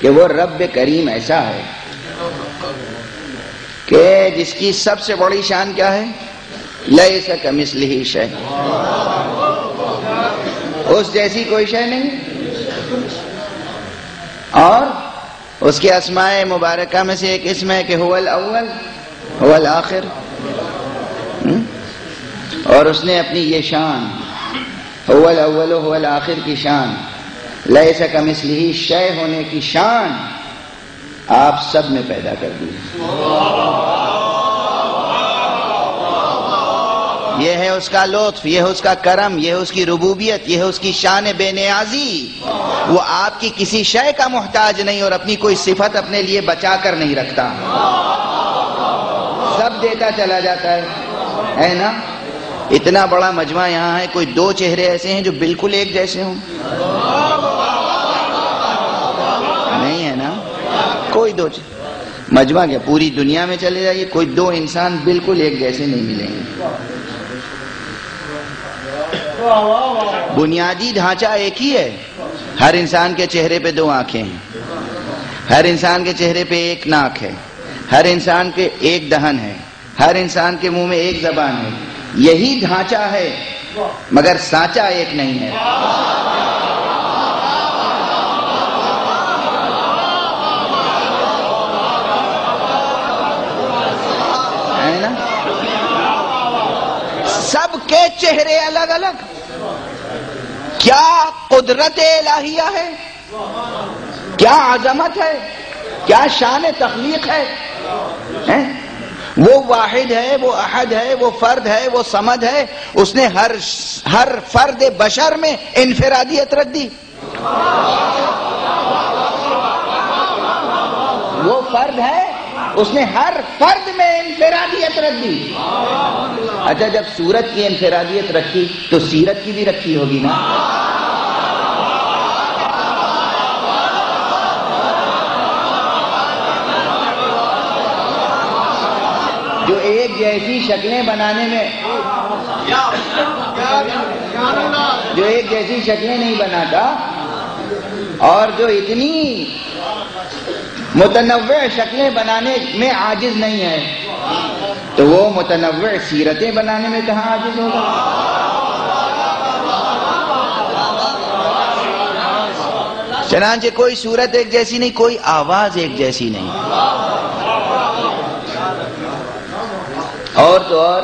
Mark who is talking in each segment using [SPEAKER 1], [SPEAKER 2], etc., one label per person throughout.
[SPEAKER 1] کہ وہ رب کریم ایسا ہے کہ جس کی سب سے بڑی شان کیا ہے؟ لیے سک مسلی شہ اس جیسی کوئی شے نہیں۔ اور اس کے اسماء مبارکہ میں سے ایک اسم ہے کہ اول اول آخر اور اس نے اپنی یہ شان اول اول آخر کی شان۔ لیے سکم اس لیے شے ہونے کی شان آپ سب میں پیدا کر دی یہ ہے اس کا لطف، یہ ہے اس کا کرم، یہ ہے اس کی ربوبیت، یہ ہے اس کی شان بے نیازی۔ وہ آپ کی کسی شے کا محتاج نہیں اور اپنی کوئی صفت اپنے لیے بچا کر نہیں رکھتا۔ سب دیتا چلا جاتا ہے۔ ہے نا؟ اتنا بڑا مجمع یہاں ہے، کوئی دو چہرے ایسے ہیں جو بالکل ایک جیسے ہوں؟ نہیں ہے نا؟ کوئی دو مجمع کیا، پوری دنیا میں چلے جائیے، کوئی دو انسان بالکل ایک جیسے نہیں ملیں گے۔ بنیادی ڈھانچہ ایک ہی ہے۔ ہر انسان کے چہرے پہ دو آنکھیں ہیں۔ ہر انسان کے چہرے پہ ایک ناک ہے۔ ہر انسان کے ایک دہن ہے۔ ہر انسان کے منہ میں ایک زبان ہے۔ یہی ڈھانچہ ہے، مگر سانچا ایک نہیں ہے۔ نا؟ سب کے چہرے الگ الگ۔ کیا قدرت الہیہ ہے؟ کیا عظمت ہے؟ کیا شان تخلیق ہے؟ وہ واحد ہے، وہ احد ہے، وہ فرد ہے، وہ سمد ہے۔ اس نے ہر ہر فرد بشر میں انفرادیت رکھ دی۔ وہ فرد ہے، اس نے ہر فرد میں انفرادیت رکھ دی۔ اچھا جب سورت کی انفرادیت رکھی تو سیرت کی بھی رکھی ہوگی نا۔ ایک جیسی شکلیں بنانے میں۔ جو ایک جیسی شکلیں نہیں بناتا، اور جو اتنی متنوع شکلیں بنانے میں عاجز نہیں ہے، تو وہ متنوع سیرتیں بنانے میں کہاں عاجز ہوگا؟ چنانچہ کوئی صورت ایک جیسی نہیں، کوئی آواز ایک جیسی نہیں۔ اور تو اور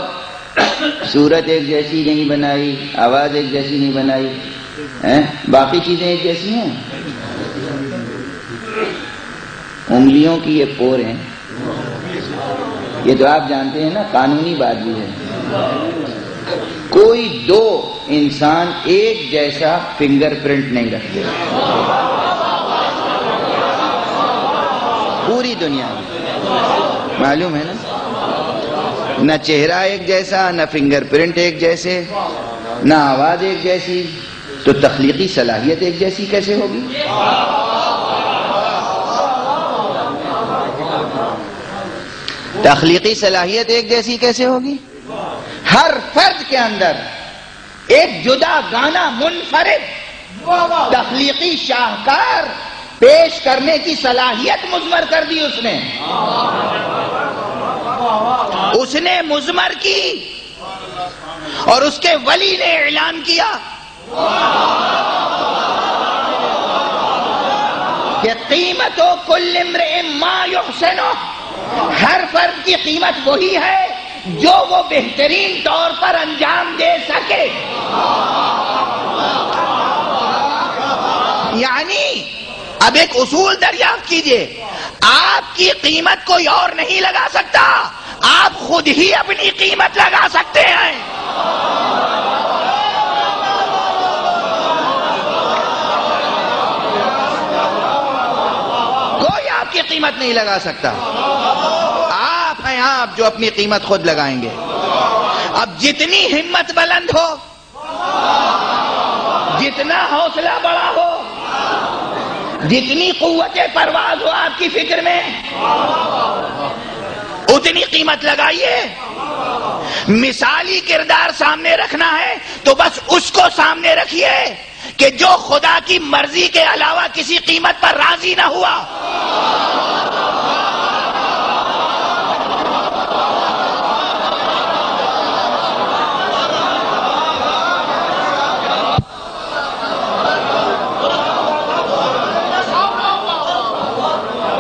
[SPEAKER 1] صورت ایک جیسی نہیں بنائی، آواز ایک جیسی نہیں بنائی باقی چیزیں ایک جیسی ہیں؟ انگلیوں کی یہ پور ہیں۔ یہ تو آپ جانتے ہیں نا، قانونی بات بھی ہے۔ کوئی دو انسان ایک جیسا فنگر پرنٹ نہیں رکھتے۔ پوری دنیا میں۔ معلوم ہے نا؟ نہ چہرہ ایک جیسا، نہ فنگر پرنٹ ایک جیسے، نہ آواز ایک جیسی۔ تو تخلیقی صلاحیت ایک جیسی کیسے ہوگی؟ تخلیقی صلاحیت ایک جیسی کیسے ہوگی؟ ہر فرد کے اندر ایک جدا گانا منفرد، تخلیقی شاہکار پیش کرنے کی صلاحیت مزمر کر دی اس نے۔ اس نے مزمر کی اور اس کے ولی نے اعلان کیا کہ قیمت و کل ما یحسنو ہر فرد کی قیمت وہی ہے جو وہ بہترین طور پر انجام دے سکے۔ یعنی اب ایک اصول دریافت کیجیے، آپ کی قیمت کوئی اور نہیں لگا سکتا۔ آپ خود ہی اپنی قیمت لگا سکتے ہیں۔ کوئی آپ کی قیمت نہیں لگا سکتا۔ آپ ہیں آپ جو اپنی قیمت خود لگائیں گے۔ اب جتنی ہمت بلند ہو، جتنا حوصلہ بڑا ہو، جتنی قوت پرواز ہو آپ کی فکر میں اتنی قیمت لگائیے۔ مثالی کردار سامنے رکھنا ہے تو بس اس کو سامنے رکھیے کہ جو خدا کی مرضی کے علاوہ کسی قیمت پر راضی نہ ہوا۔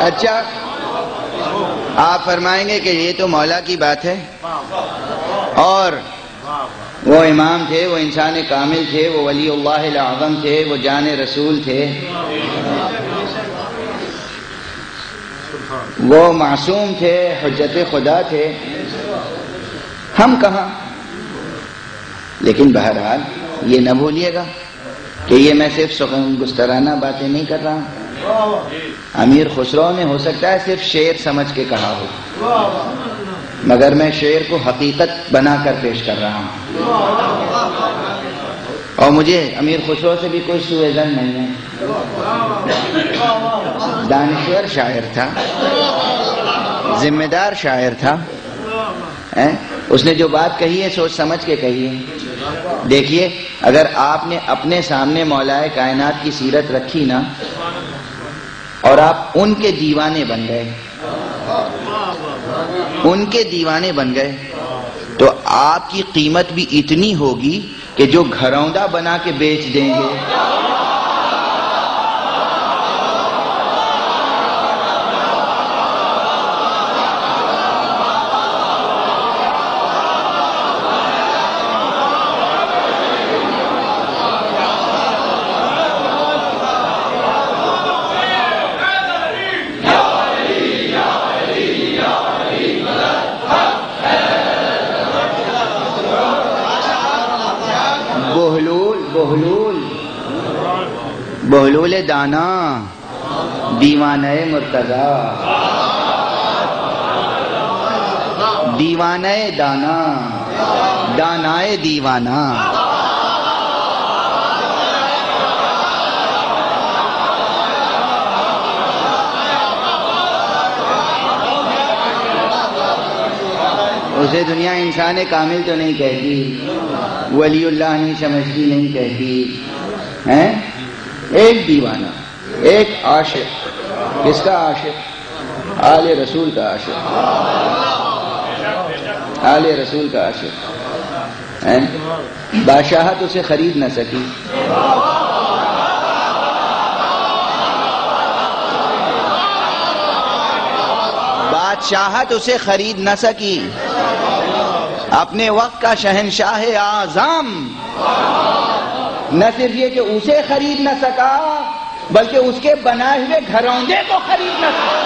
[SPEAKER 1] اچھا۔ آپ فرمائیں گے کہ یہ تو مولا کی بات ہے؟ اور وہ امام تھے، وہ انسان کامل تھے، وہ ولی اللہ العظم تھے، وہ جان رسول تھے۔ وہ معصوم تھے، حجت خدا تھے۔ ہم کہاں؟ لیکن بہرحال یہ نہ بھولیے گا کہ یہ میں صرف گسترانہ باتیں نہیں کر رہا ہوں۔ امیر خسرو نے ہو سکتا ہے صرف شعر سمجھ کے کہا ہو۔ مگر میں شعر کو حقیقت بنا کر پیش کر رہا ہوں۔ اور مجھے امیر خسرو سے بھی کوئی سوئے زن نہیں ہے۔ دانشور شاعر تھا۔ ذمہ دار شاعر تھا۔ اس نے جو بات کہی ہے سوچ سمجھ کے کہی ہے۔ دیکھیے، اگر آپ نے اپنے سامنے مولائے کائنات کی سیرت رکھی نا اور آپ ان کے دیوانے بن گئے۔ ان کے دیوانے بن گئے۔ تو آپ کی قیمت بھی اتنی ہوگی کہ جو گھروندا بنا کے بیچ دیں گے۔ بہلول دانا دیوان مرتضا دیوان دانا، دانائے دیوانہ اسے دنیا انسان کامل تو نہیں کہتی، ولی اللہ نہیں سمجھتی نہیں کہتی ایک دیوانہ، ایک عاشق۔ کس کا عاشق؟ آل رسول کا عاشق۔ آل رسول کا عاشق۔ بادشاہت اسے خرید نہ سکی۔ بادشاہت اسے خرید نہ سکی۔ اپنے وقت کا شہنشاہ آزام نہ صرف یہ کہ اسے خرید نہ سکا، بلکہ اس کے بنائے ہوئے گھروندے کو خرید نہ سکا۔